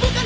Buka